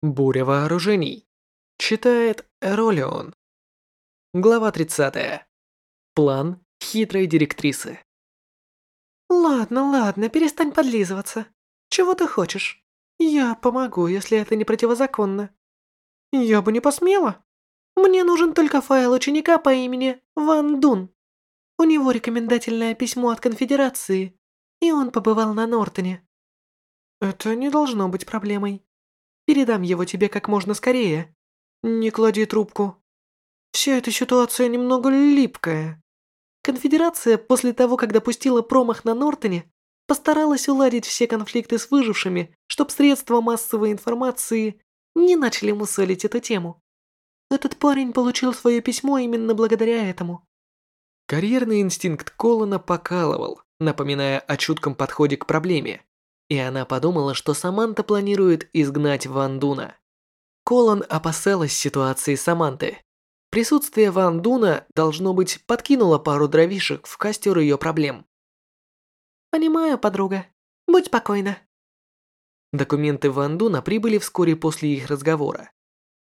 Буря вооружений. Читает Эролион. Глава 30. План хитрой директрисы. Ладно, ладно, перестань подлизываться. Чего ты хочешь? Я помогу, если это не противозаконно. Я бы не посмела. Мне нужен только файл ученика по имени Ван Дун. У него рекомендательное письмо от конфедерации, и он побывал на Нортоне. Это не должно быть проблемой. Передам его тебе как можно скорее. Не клади трубку. Вся эта ситуация немного липкая. Конфедерация после того, как допустила промах на Нортоне, постаралась уладить все конфликты с выжившими, чтоб средства массовой информации не начали мусолить эту тему. Этот парень получил свое письмо именно благодаря этому. Карьерный инстинкт Колона покалывал, напоминая о чутком подходе к проблеме и она подумала, что Саманта планирует изгнать Ван Дуна. Колон опасалась ситуации Саманты. Присутствие Ван Дуна, должно быть, подкинуло пару дровишек в костер ее проблем. «Понимаю, подруга. Будь спокойна». Документы Ван Дуна прибыли вскоре после их разговора.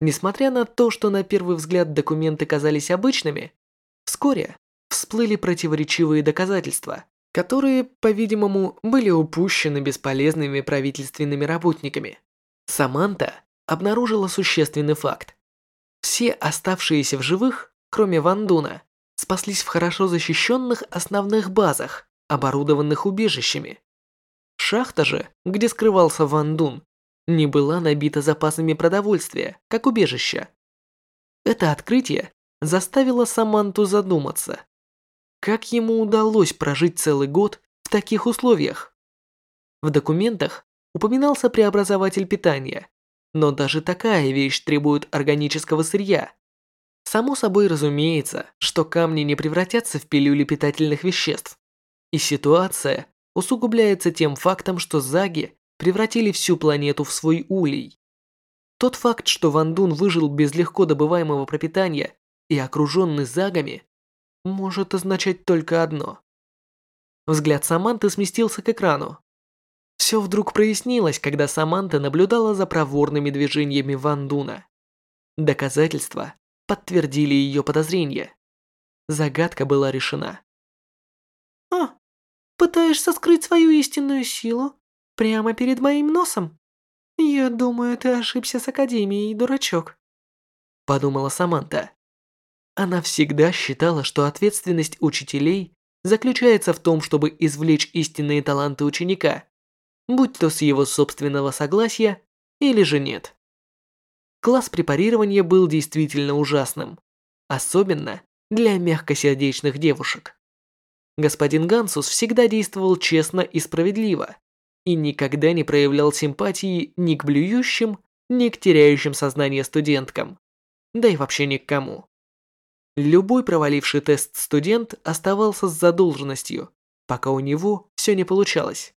Несмотря на то, что на первый взгляд документы казались обычными, вскоре всплыли противоречивые доказательства, которые, по-видимому, были упущены бесполезными правительственными работниками. Саманта обнаружила существенный факт. Все оставшиеся в живых, кроме Вандуна, спаслись в хорошо защищенных основных базах, оборудованных убежищами. Шахта же, где скрывался Вандун, не была набита запасами продовольствия, как убежище. Это открытие заставило Саманту задуматься. Как ему удалось прожить целый год в таких условиях? В документах упоминался преобразователь питания, но даже такая вещь требует органического сырья. Само собой разумеется, что камни не превратятся в пилюли питательных веществ. И ситуация усугубляется тем фактом, что заги превратили всю планету в свой улей. Тот факт, что Ван Дун выжил без легко добываемого пропитания и окруженный загами, может означать только одно. Взгляд Саманты сместился к экрану. Все вдруг прояснилось, когда Саманта наблюдала за проворными движениями Ван Дуна. Доказательства подтвердили ее подозрения. Загадка была решена. «А, пытаешься скрыть свою истинную силу прямо перед моим носом? Я думаю, ты ошибся с Академией, дурачок», — подумала Саманта. Она всегда считала, что ответственность учителей заключается в том, чтобы извлечь истинные таланты ученика, будь то с его собственного согласия или же нет. Класс препарирования был действительно ужасным, особенно для мягкосердечных девушек. Господин Гансус всегда действовал честно и справедливо и никогда не проявлял симпатии ни к блюющим, ни к теряющим сознание студенткам, да и вообще ни к кому. Любой проваливший тест студент оставался с задолженностью, пока у него все не получалось.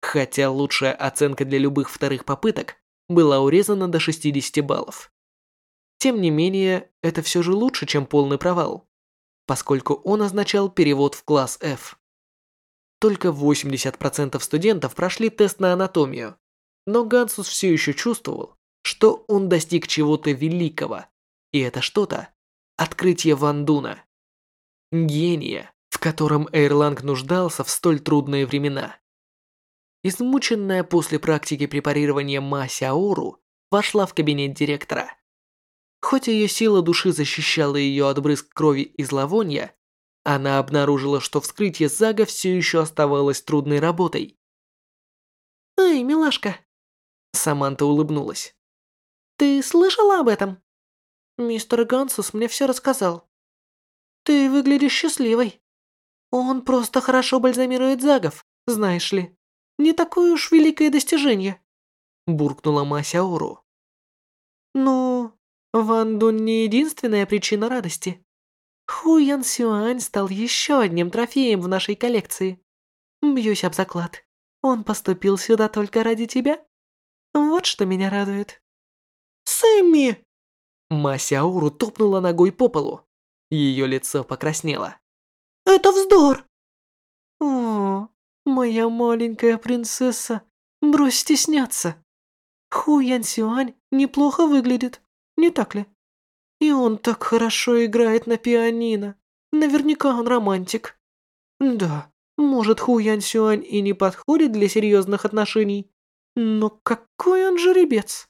Хотя лучшая оценка для любых вторых попыток была урезана до 60 баллов. Тем не менее, это все же лучше, чем полный провал, поскольку он означал перевод в класс F. Только 80% студентов прошли тест на анатомию, но Гансус все еще чувствовал, что он достиг чего-то великого, и это что-то открытие Вандуна. Гения, в котором Эйрланг нуждался в столь трудные времена. Измученная после практики препарирования Ма Сяору вошла в кабинет директора. Хоть ее сила души защищала ее от брызг крови и зловония, она обнаружила, что вскрытие Зага все еще оставалось трудной работой. «Эй, милашка!» Саманта улыбнулась. «Ты слышала об этом?» Мистер Гансус мне все рассказал. Ты выглядишь счастливой. Он просто хорошо бальзамирует загов, знаешь ли. Не такое уж великое достижение. Буркнула Масяору. Ну, Ван Дун не единственная причина радости. Ху Ян Сюань стал еще одним трофеем в нашей коллекции. Бьюсь об заклад. Он поступил сюда только ради тебя. Вот что меня радует. Сэмми! Масяуру топнула ногой по полу. Ее лицо покраснело. «Это вздор!» «О, моя маленькая принцесса, брось стесняться. Ху Ян Сюань неплохо выглядит, не так ли? И он так хорошо играет на пианино. Наверняка он романтик. Да, может, Ху Ян Сюань и не подходит для серьезных отношений, но какой он жеребец.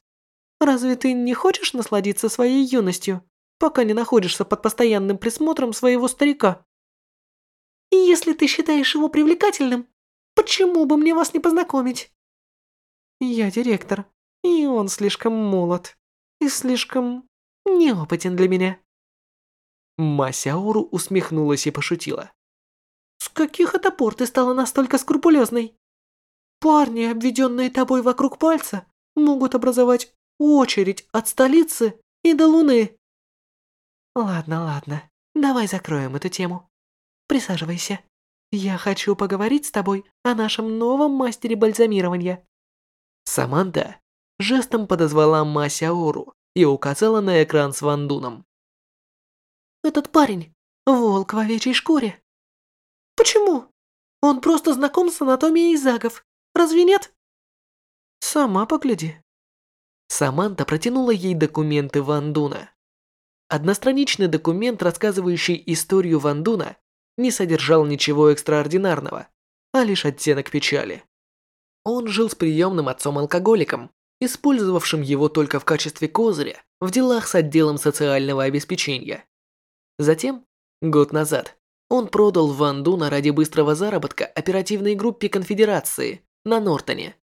Разве ты не хочешь насладиться своей юностью, пока не находишься под постоянным присмотром своего старика? И если ты считаешь его привлекательным, почему бы мне вас не познакомить? Я директор, и он слишком молод и слишком неопытен для меня. Масяору усмехнулась и пошутила. С каких это пор ты стала настолько скрупулезной? Парни, обведенные тобой вокруг пальца, могут образовать очередь от столицы и до луны. Ладно, ладно, давай закроем эту тему. Присаживайся. Я хочу поговорить с тобой о нашем новом мастере бальзамирования. Саманта жестом подозвала Масяору и указала на экран с Вандуном. Этот парень – волк в овечьей шкуре. Почему? Он просто знаком с анатомией загов. Разве нет? Сама погляди. Саманта протянула ей документы Вандуна. Одностраничный документ, рассказывающий историю Вандуна, не содержал ничего экстраординарного, а лишь оттенок печали. Он жил с приемным отцом-алкоголиком, использовавшим его только в качестве козыря в делах с отделом социального обеспечения. Затем, год назад, он продал Вандуна ради быстрого заработка оперативной группе конфедерации на Нортоне.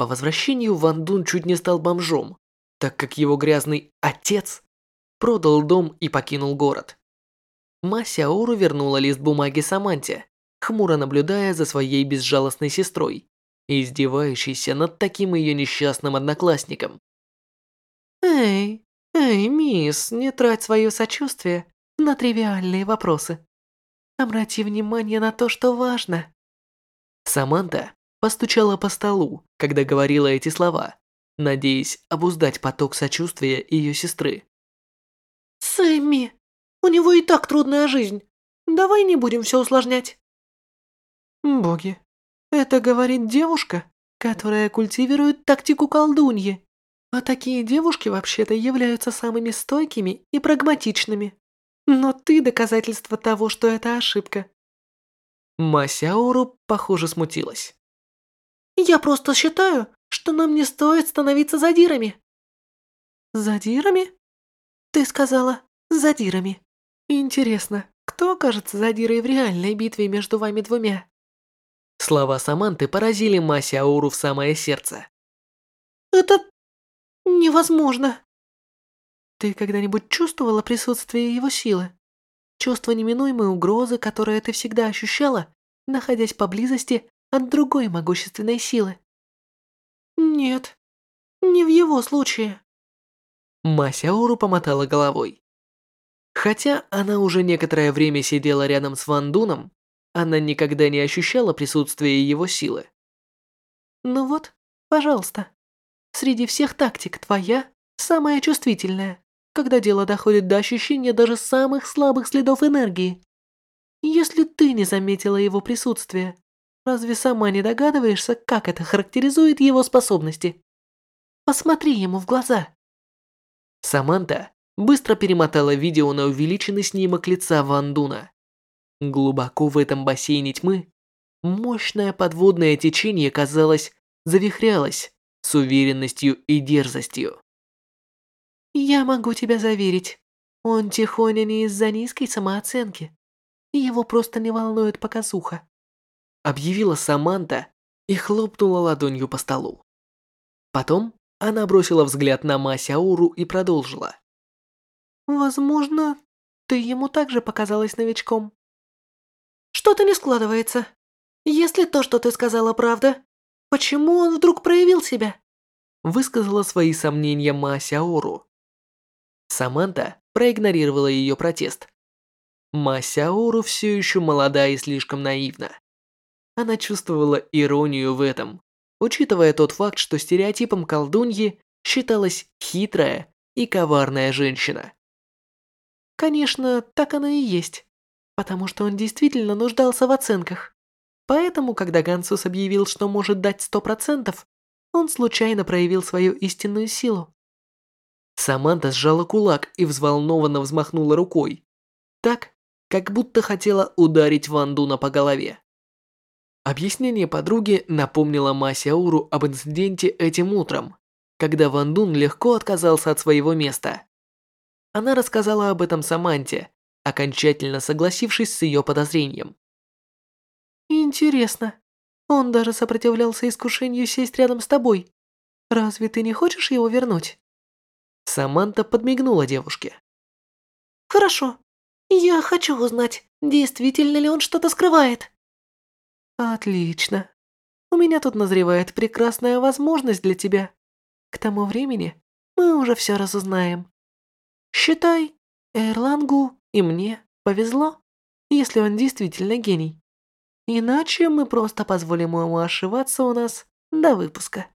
По возвращению Ван Дун чуть не стал бомжом, так как его грязный отец продал дом и покинул город. Ма Сяору вернула лист бумаги Саманте, хмуро наблюдая за своей безжалостной сестрой, издевающейся над таким ее несчастным одноклассником. «Эй, эй, мисс, не трать свое сочувствие на тривиальные вопросы. Обрати внимание на то, что важно». Саманта постучала по столу, когда говорила эти слова, надеясь обуздать поток сочувствия ее сестры. «Сэмми, у него и так трудная жизнь. Давай не будем все усложнять». «Боги, это говорит девушка, которая культивирует тактику колдуньи. А такие девушки вообще-то являются самыми стойкими и прагматичными. Но ты доказательство того, что это ошибка». Масяору, похоже, смутилась. Я просто считаю, что нам не стоит становиться задирами». «Задирами?» «Ты сказала «задирами». Интересно, кто окажется задирой в реальной битве между вами двумя?» Слова Саманты поразили Маси Ауру в самое сердце. «Это невозможно». «Ты когда-нибудь чувствовала присутствие его силы? Чувство неминуемой угрозы, которое ты всегда ощущала, находясь поблизости от другой могущественной силы. Нет, не в его случае. Масяору помотала головой. Хотя она уже некоторое время сидела рядом с Ван Дуном, она никогда не ощущала присутствия его силы. Ну вот, пожалуйста. Среди всех тактик твоя самая чувствительная, когда дело доходит до ощущения даже самых слабых следов энергии. Если ты не заметила его присутствие, Разве сама не догадываешься, как это характеризует его способности? Посмотри ему в глаза. Саманта быстро перемотала видео на увеличенный снимок лица Ван Дуна. Глубоко в этом бассейне тьмы мощное подводное течение, казалось, завихрялось с уверенностью и дерзостью. «Я могу тебя заверить, он тихоня не из-за низкой самооценки. Его просто не волнует показуха объявила Саманта и хлопнула ладонью по столу. Потом она бросила взгляд на Масяуру и продолжила. «Возможно, ты ему также показалась новичком. Что-то не складывается. Если то, что ты сказала, правда, почему он вдруг проявил себя?» Высказала свои сомнения Масяору. Саманта проигнорировала ее протест. Масяору все еще молода и слишком наивна. Она чувствовала иронию в этом, учитывая тот факт, что стереотипом колдуньи считалась хитрая и коварная женщина. Конечно, так оно и есть, потому что он действительно нуждался в оценках. Поэтому, когда Гансус объявил, что может дать сто процентов, он случайно проявил свою истинную силу. Саманта сжала кулак и взволнованно взмахнула рукой. Так, как будто хотела ударить Ван Дуна по голове. Объяснение подруги напомнило Масяуру об инциденте этим утром, когда Ван Дун легко отказался от своего места. Она рассказала об этом Саманте, окончательно согласившись с ее подозрением. «Интересно, он даже сопротивлялся искушению сесть рядом с тобой. Разве ты не хочешь его вернуть?» Саманта подмигнула девушке. «Хорошо. Я хочу узнать, действительно ли он что-то скрывает». «Отлично. У меня тут назревает прекрасная возможность для тебя. К тому времени мы уже все разузнаем. Считай, Эрлангу и мне повезло, если он действительно гений. Иначе мы просто позволим ему ошиваться у нас до выпуска.